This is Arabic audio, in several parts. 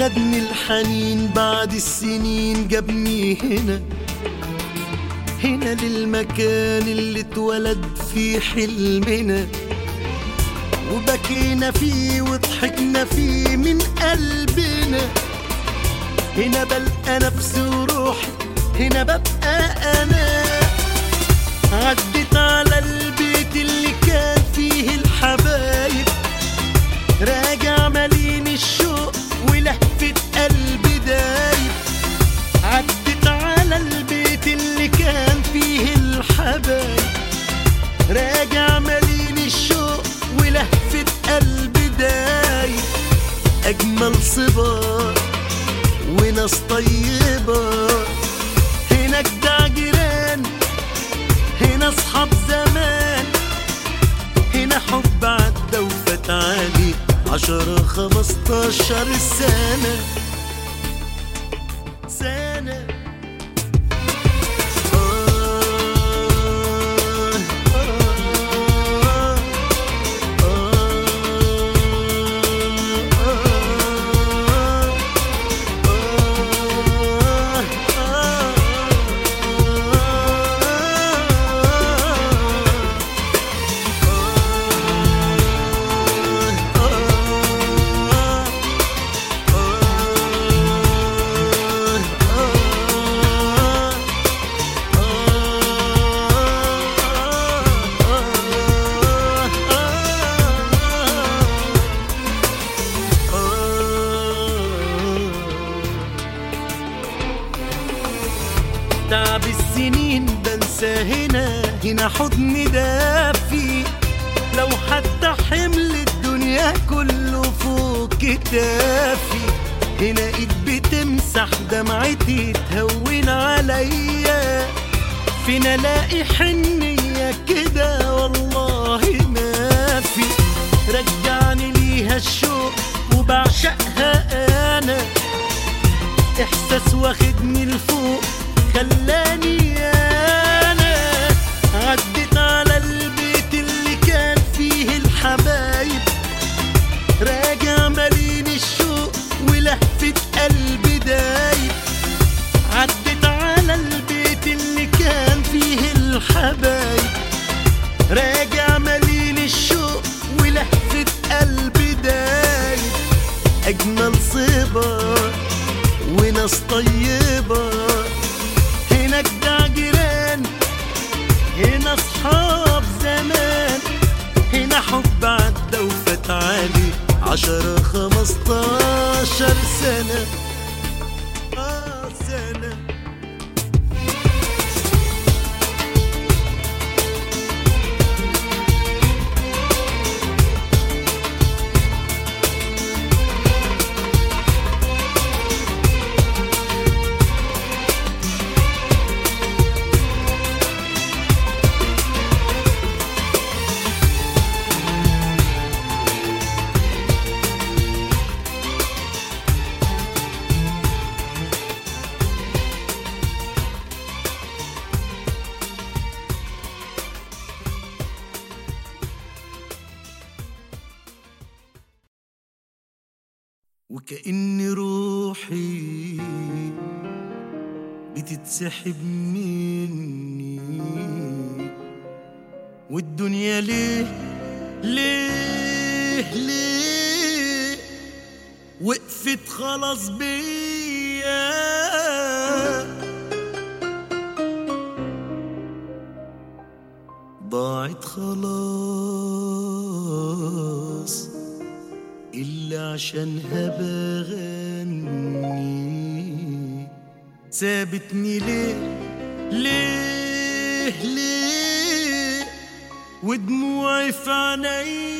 خدني الحنين بعد السنين جابني هنا. هنا للمكان اللي اتولد فيه حلمنا. وبكينا فيه وضحكنا فيه من قلبنا. هنا بلقى نفسي وروحي هنا ببقى أنا. عدت على البيت صبار وناس طيبة. هناك ده جيران هنا أصحاب زمان. هنا حب عدى وفات عليه عشرة خمستاشر سنة. حضني دافي لو حتى حمل الدنيا كله فوق كتافي. هنا إيد بتمسح دمعتي تهون عليا. فين ألاقي حنية كده؟ والله ما في. رجعني ليها الشوق وبعشقها أنا. إحساس واخدني لفوق خلاني 16 سنه وكأن روحي بتتسحب مني. والدنيا ليه ليه ليه؟ وقفت خلاص بيا. ضاعت خلاص. عشانها بغني سابتني ليه ليه؟ ليه؟ ودموعي في عينيا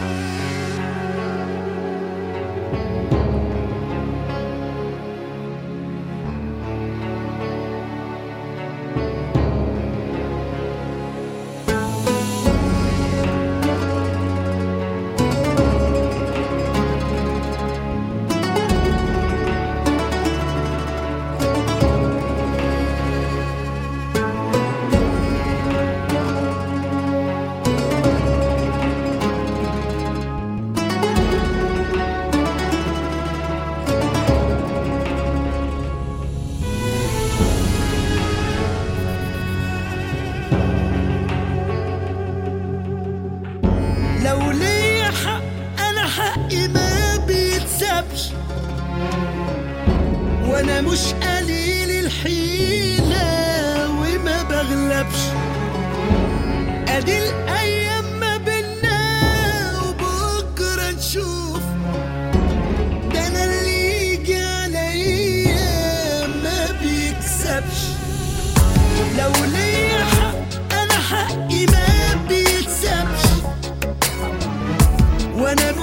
لو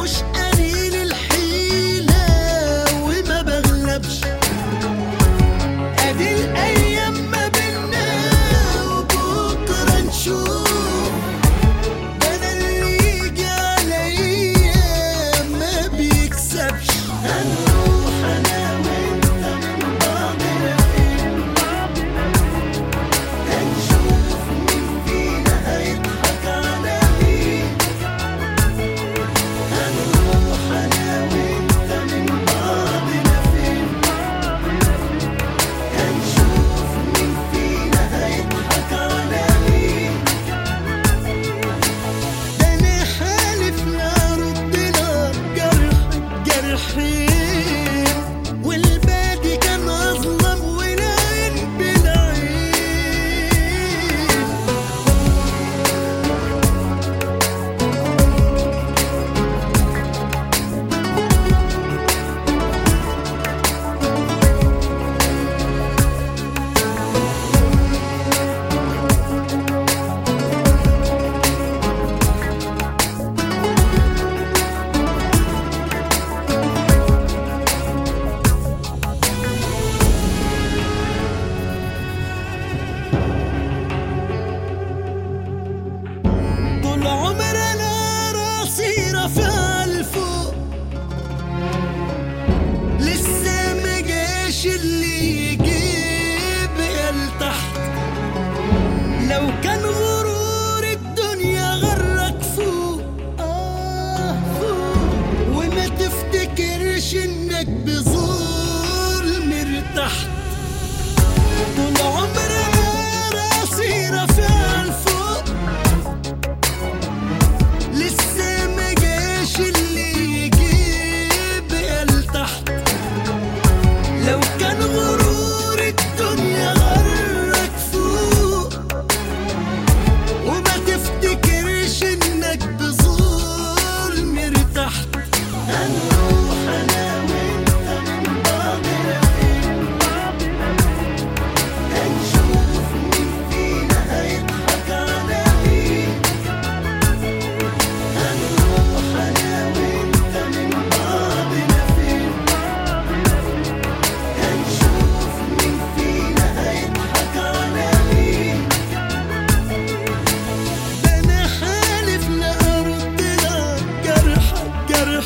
Ghost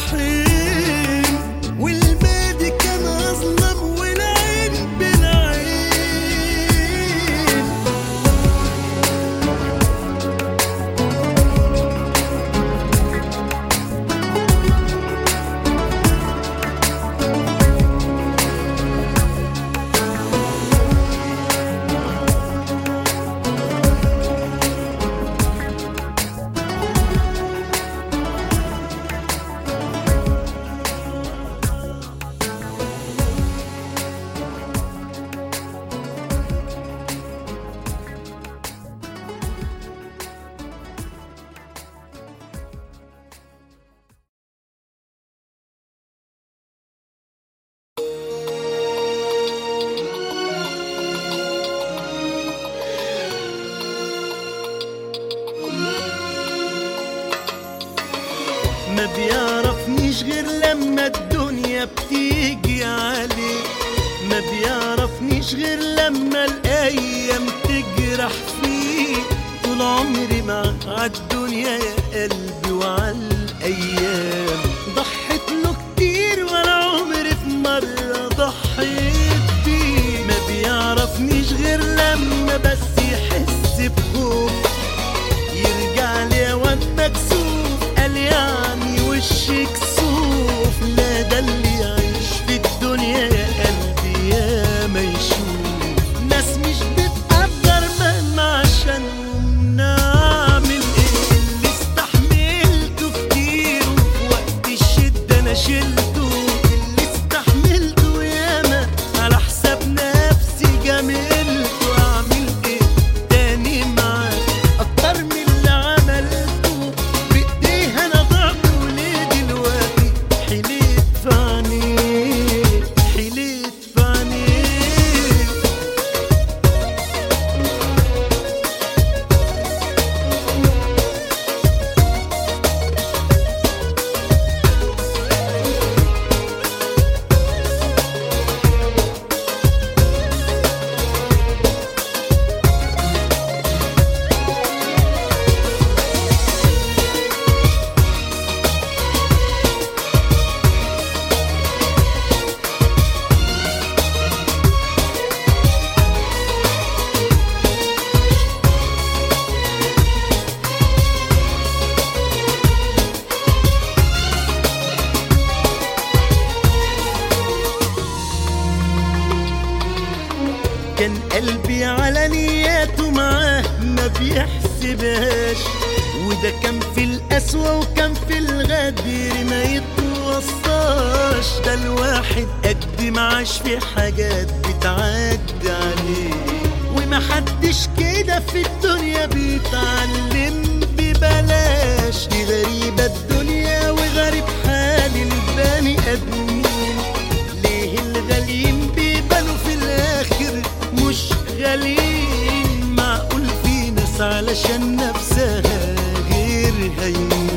please. على نياته معاه ما بيحسبهاش. وده كان في القسوة وكان في الغدير ما يتوصاش. ده الواحد قد ما عاش في حاجات بتعدي عليه. ومحدش كده في الدنيا بيتعلم ببلاش. دي غريبة الدنيا وغريب حال البني آدمين. حليم معقول في ناس علشان نفسها غير يمين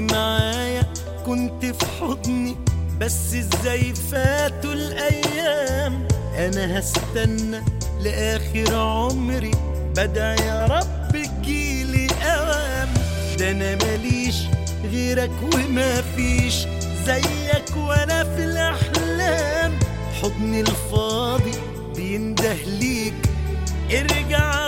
معايا كنت في حضني بس إزاي فاتوا الأيام؟ أنا هستنى لآخر عمري بدعي يا رب تجيلي اوام ده أنا ماليش غيرك وما فيش زيك ولا في الأحلام. حضني الفاضي بينده ليك ارجع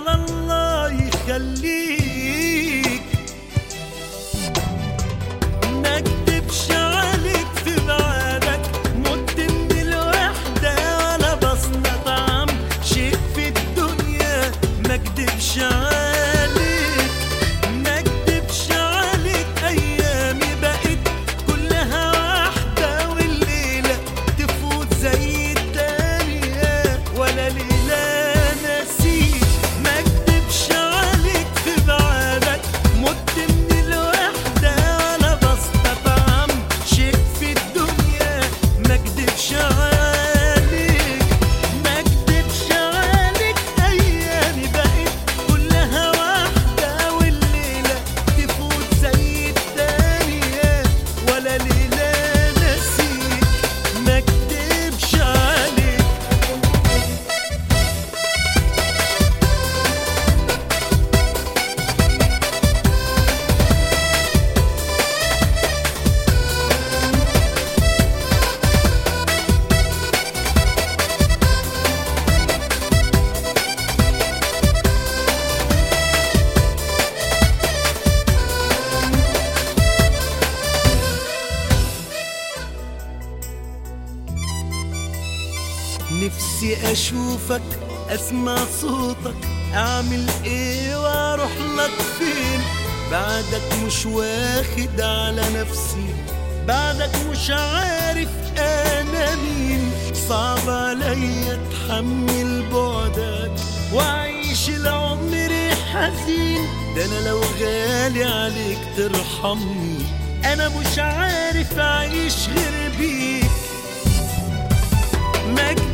اسمع صوتك أعمل إيه وأروح لك فين؟ بعدك مش واخد على نفسي بعدك مش عارف أنا مين؟ صعب عليا أتحمل بعدك وأعيش العمر حزين. ده أنا لو غالي عليك ترحمني أنا مش عارف أعيش غير بيك. مجد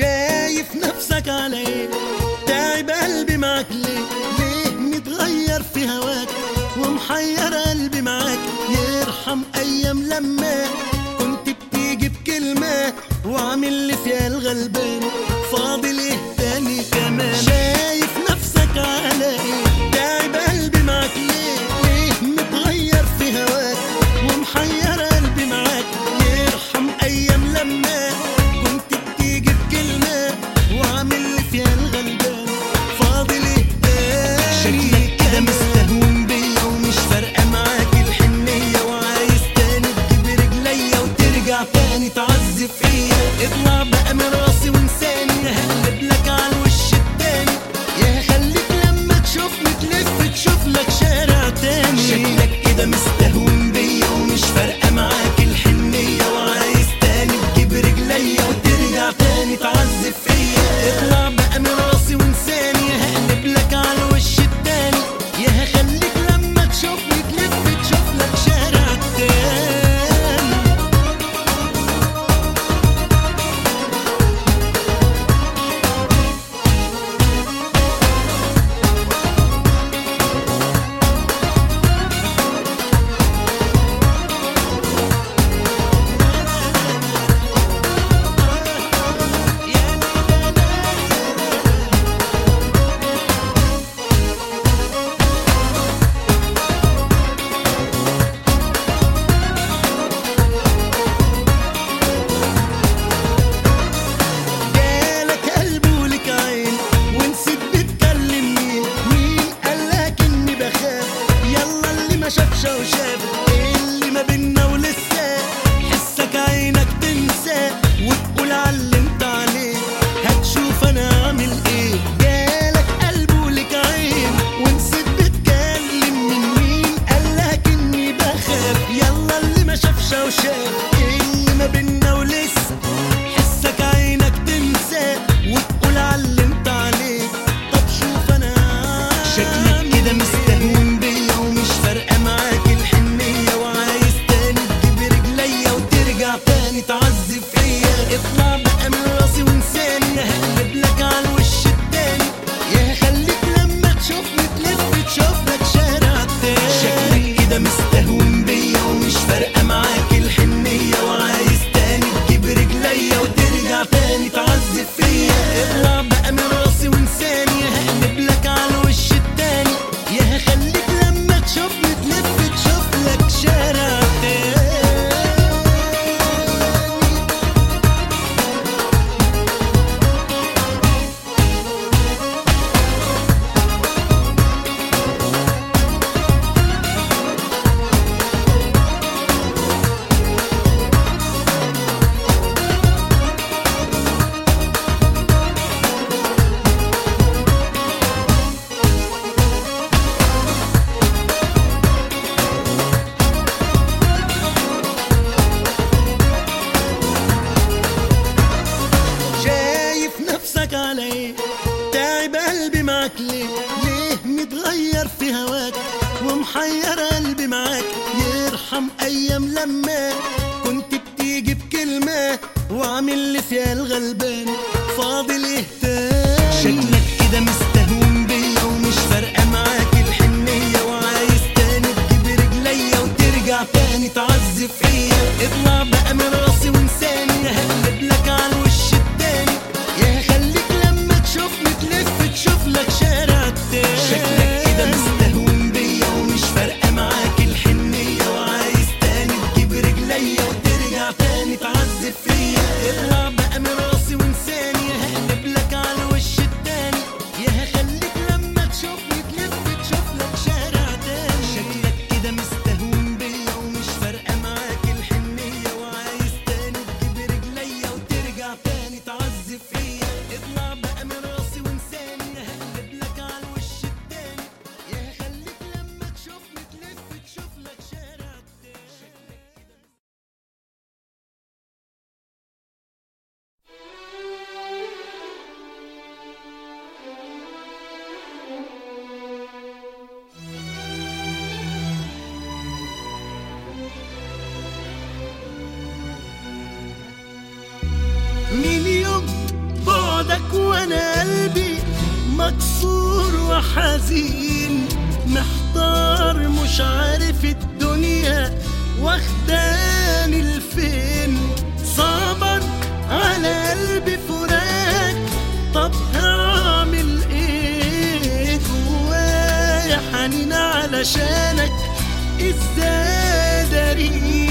شايف نفسك علي تعب قلبي معاك ليه؟ ليه متغير في هواك؟ ومحير قلبي معاك يرحم أيام لما كنت بتيجي بكلمة وعامل لي فيها الغلبان. يتعذب علشانك إزاي داري؟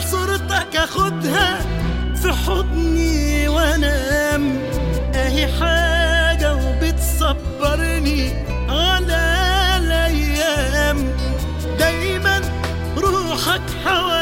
صورتك اخدها في حضني وانام. أهي حاجة وبتصبرني على الأيام. دايما روحك حوالي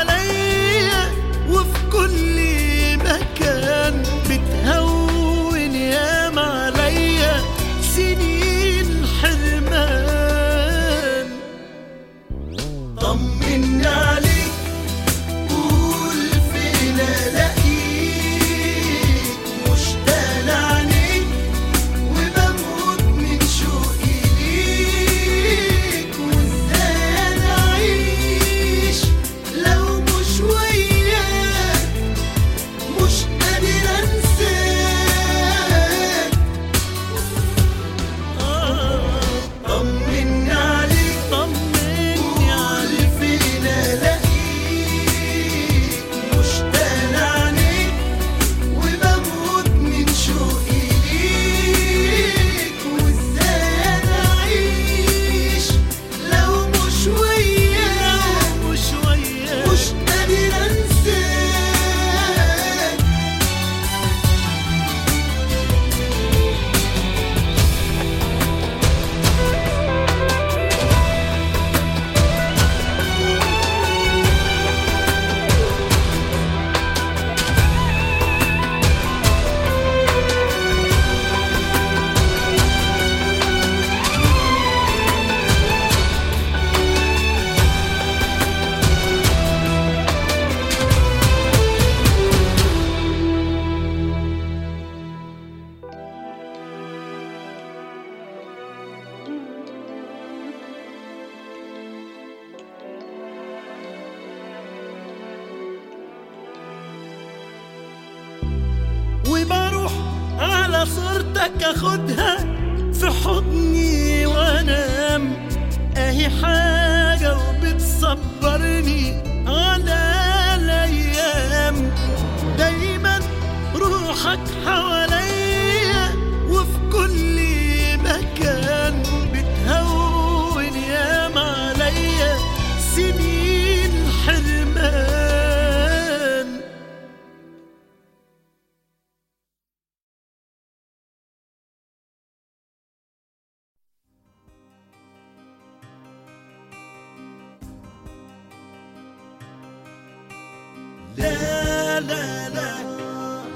la la la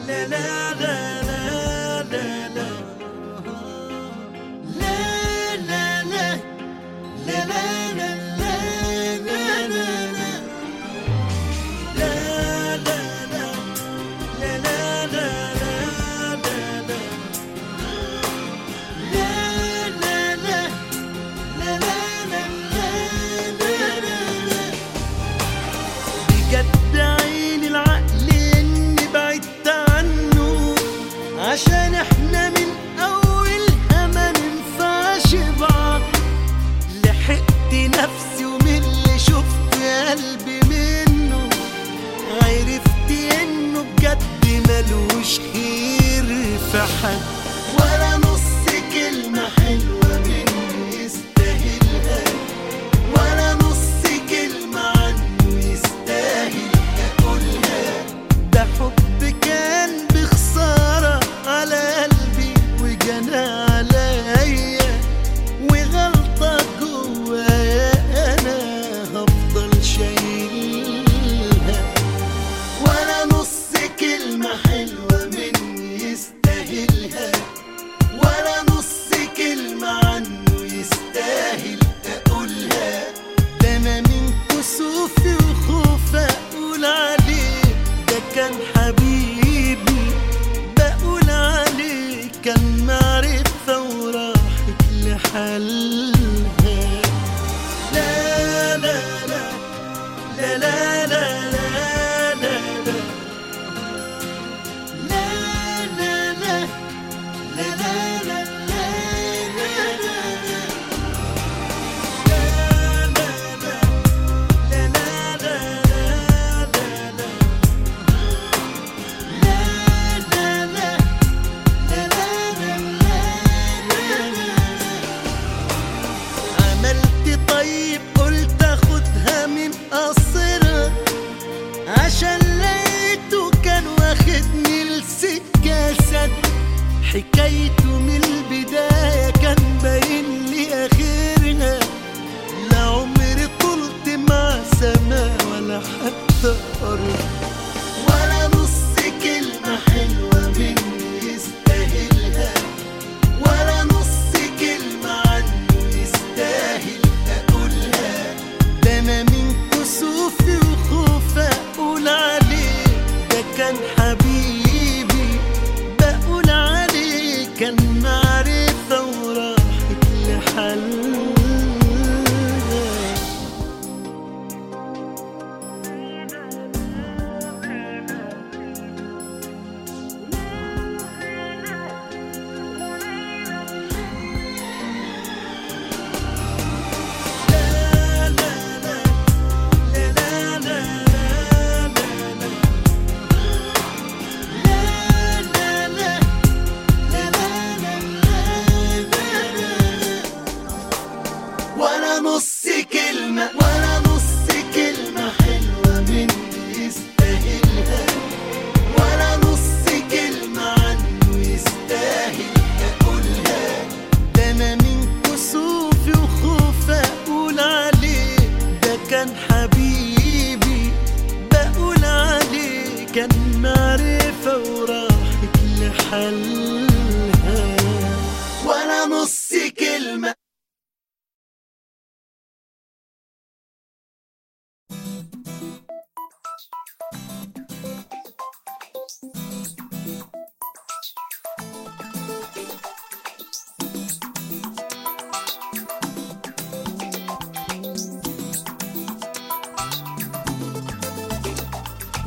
la la la.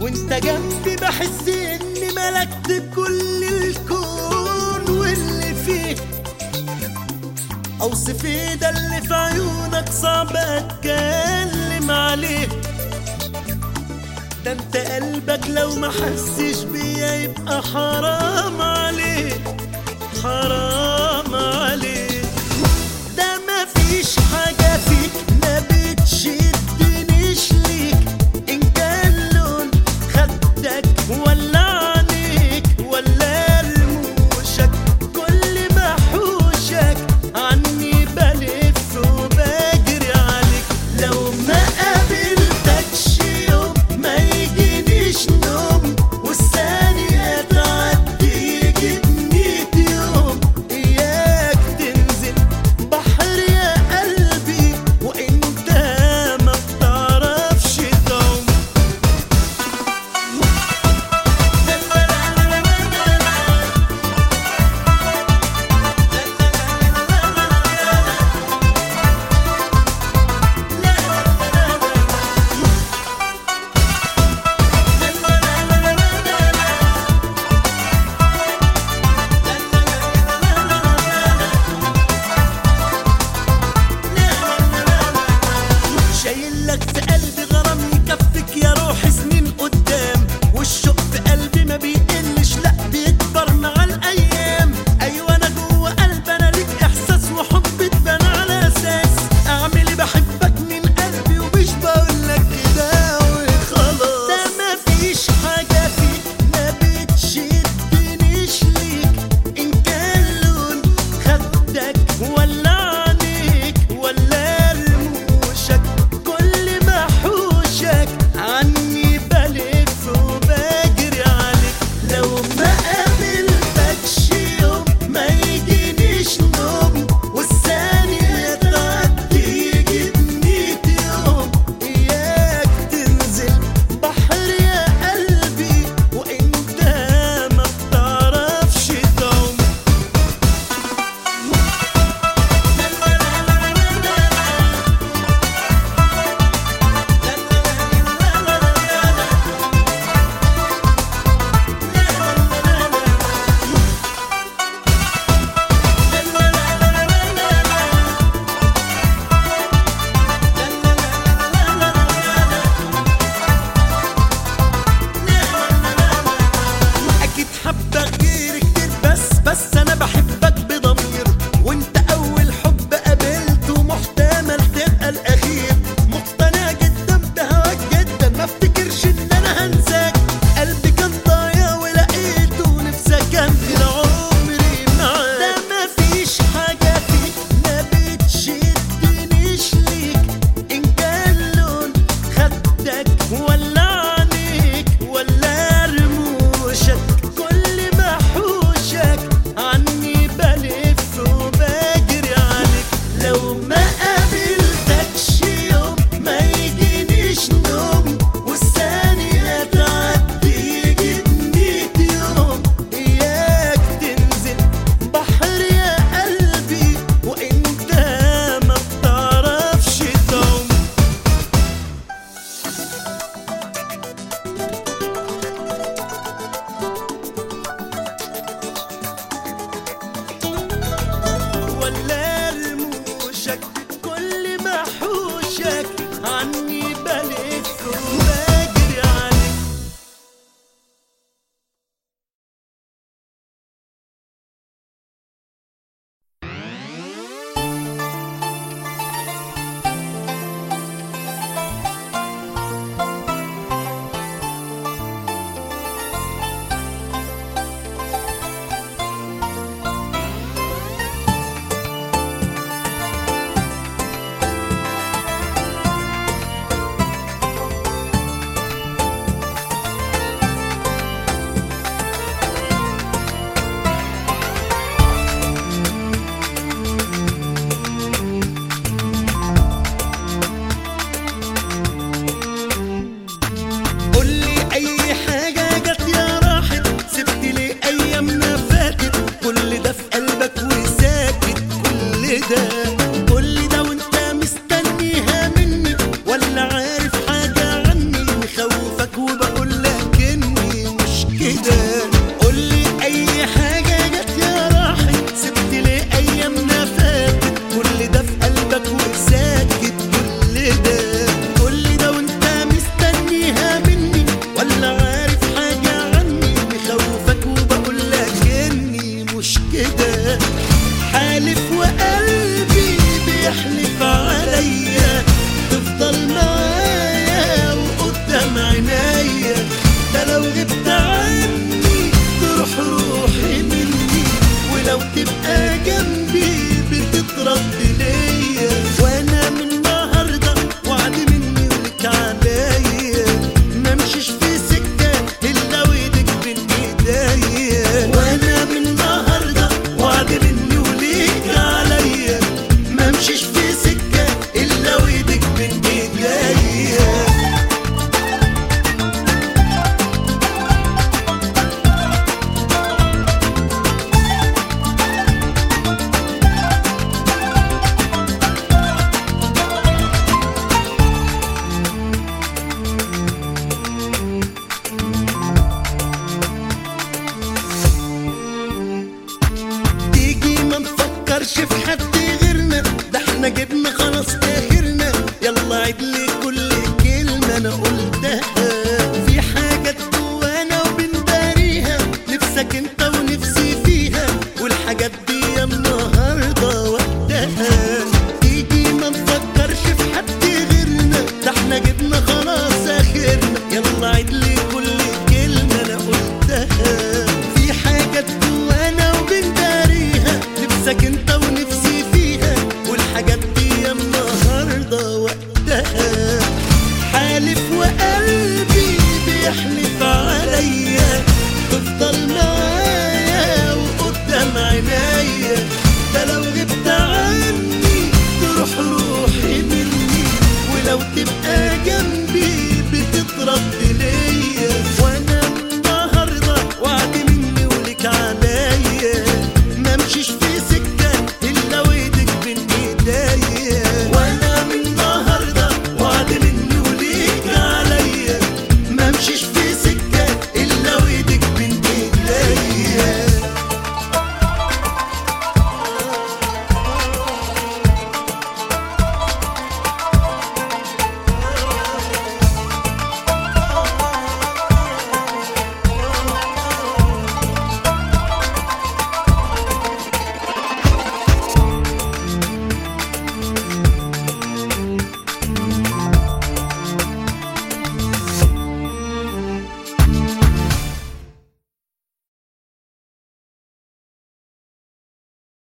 وانت جنبي بحس إني ملكت كل الكون واللي فيه. أوصف إيه ده اللي في عيونك صعب أتكلم عليه. ده أنت قلبك لو ما حسش بيا يبقى حرام عليك. حرام.